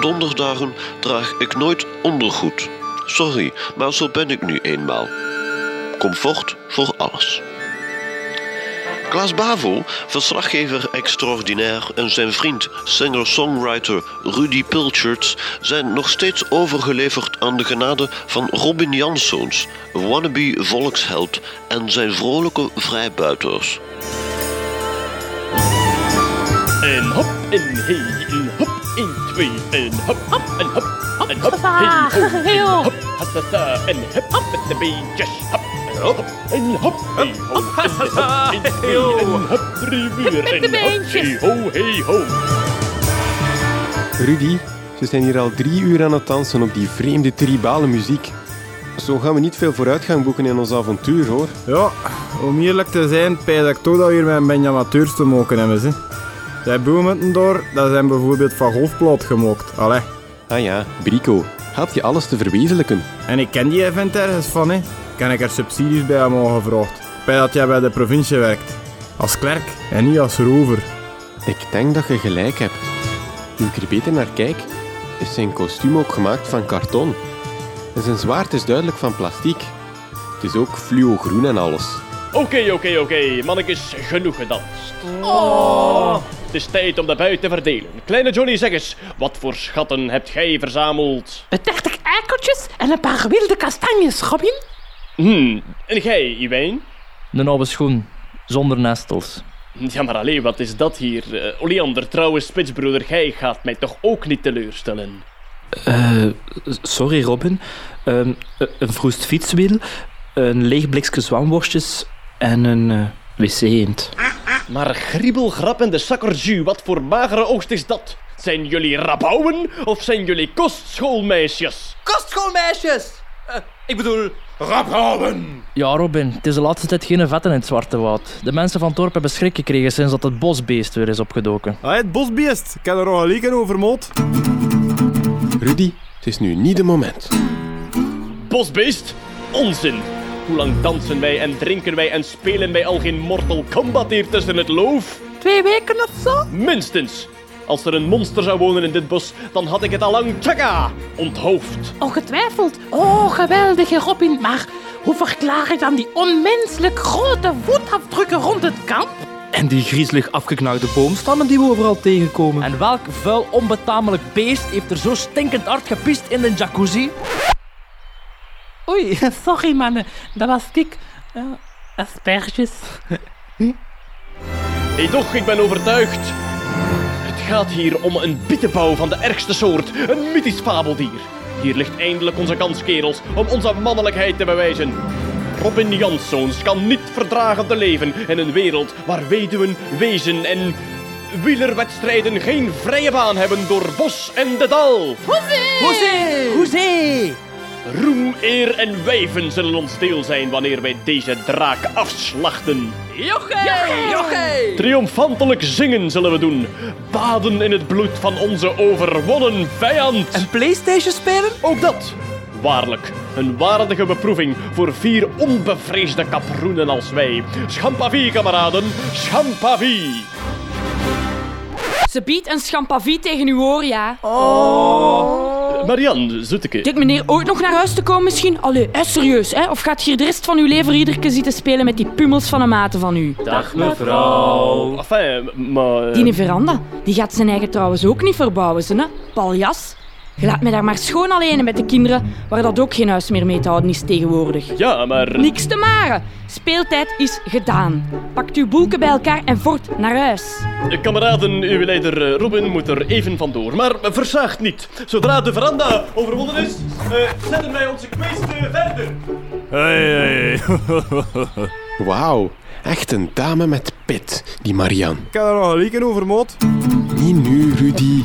donderdagen draag ik nooit ondergoed. Sorry, maar zo ben ik nu eenmaal. Comfort voor alles. Klaas Bavo, verslaggever extraordinair en zijn vriend singer-songwriter Rudy Pilcherts zijn nog steeds overgeleverd aan de genade van Robin Janszoons, wannabe volksheld en zijn vrolijke vrijbuiters. En hop, en hey, en hop, en twee, en hop, hop, en hop, en hop, hey, ho, hey, ho. hop, hassasa, en hop, hop, met de beentjes, hop, en hop, en hop, hey, ho, en hop, en twee, en hop, drie uur, Met de en hop, beentjes. hey, ho, hey, ho. Rudy, ze zijn hier al drie uur aan het dansen op die vreemde tribale muziek. Zo gaan we niet veel vooruitgang boeken in ons avontuur, hoor. Ja, om eerlijk te zijn, pijs ik toch dat we hier met een beetje amateurs te mogen hebben. Ze. Zij boemen door, dat zijn bijvoorbeeld van golfplaat gemokt. Allee. Ah ja, Brico. Helpt je alles te verwezenlijken? En ik ken die event ergens van, hè. Kan ik er subsidies bij hem al gevraagd? Bij dat jij bij de provincie werkt. Als klerk en niet als rover. Ik denk dat je gelijk hebt. Nu ik er beter naar kijk, is zijn kostuum ook gemaakt van karton. En zijn zwaard is duidelijk van plastiek. Het is ook fluo-groen en alles. Oké, oké, oké, mannetjes, genoeg gedanst. Oh. Het is tijd om de buit te verdelen. Kleine Johnny, zeg eens, wat voor schatten hebt jij verzameld? 30 eikeltjes en een paar wilde kastanjes, Robin. Hmm, en jij, Iwijn? Een oude schoen, zonder nestels. Ja, maar alleen, wat is dat hier? Eh, Oleander, trouwe spitsbroeder, jij gaat mij toch ook niet teleurstellen? Eh, sorry Robin. Ehm, eh, een vroest fietswiel, een leeg blikje zwamworstjes en een eh, wc-eend. Maar griebelgrap en de sakkerjus, wat voor magere oogst is dat? Zijn jullie rabouwen of zijn jullie kostschoolmeisjes? Kostschoolmeisjes! Eh, ik bedoel, rabouwen! Ja, Robin, het is de laatste tijd geen vetten in het Zwarte Woud. De mensen van het dorp hebben schrik gekregen sinds dat het bosbeest weer is opgedoken. Ah, het bosbeest. Ik heb er al een over moot. Rudy, het is nu niet de moment. Bosbeest? Onzin! Hoe lang dansen wij en drinken wij en spelen wij al geen Mortal Kombat hier tussen het loof? Twee weken of zo? Minstens! Als er een monster zou wonen in dit bos, dan had ik het al lang tjaga onthoofd. Ongetwijfeld. Oh, geweldige Robin. Maar hoe verklaar ik dan die onmenselijk grote voetafdrukken rond het kamp? En die griezelig afgeknaagde boomstammen die we overal tegenkomen. En welk vuil, onbetamelijk beest heeft er zo stinkend hard gepist in de jacuzzi? Oei, sorry mannen. Dat was ik. Uh, asperges. Hey toch, ik ben overtuigd. Het gaat hier om een bittenbouw van de ergste soort. Een mythisch fabeldier. Hier ligt eindelijk onze kans, kerels, om onze mannelijkheid te bewijzen. Robin Janszoons kan niet verdragen te leven in een wereld waar weduwen, wezen en wielerwedstrijden geen vrije baan hebben door bos en de dal. Hoezee! Hoezee! Roem, eer en wijven zullen ons deel zijn wanneer wij deze draak afslachten. Jochee! Jochee! Triomfantelijk zingen zullen we doen. Baden in het bloed van onze overwonnen vijand. En Playstation spelen? ook dat. Waarlijk, een waardige beproeving voor vier onbevreesde kaproenen als wij. Schampavie, kameraden, schampavie. Ze biedt een schampavie tegen uw oor, ja. Marianne, zoeteke. Dit meneer ooit nog naar huis te komen misschien? Allee, hè, serieus, hè? Of gaat hier de rest van uw leven iedere keer zitten spelen met die pummels van een mate van u? Dag mevrouw. Enfin, maar... Die veranda, die gaat zijn eigen trouwens ook niet verbouwen, ze, hè? Paljas. Je laat mij daar maar schoon alleen met de kinderen, waar dat ook geen huis meer mee te houden is tegenwoordig. Ja, maar... Niks te maren. Speeltijd is gedaan. Pakt uw boelken bij elkaar en voort naar huis. Kameraden, uw leider eh, Robin moet er even vandoor. Maar verzaagt niet. Zodra de veranda overwonnen is, eh, zetten wij onze quest eh, verder. Hey, hey. Wauw, echt een dame met pit, die Marianne. Ik heb er al een over moot. Niet nu, Rudy.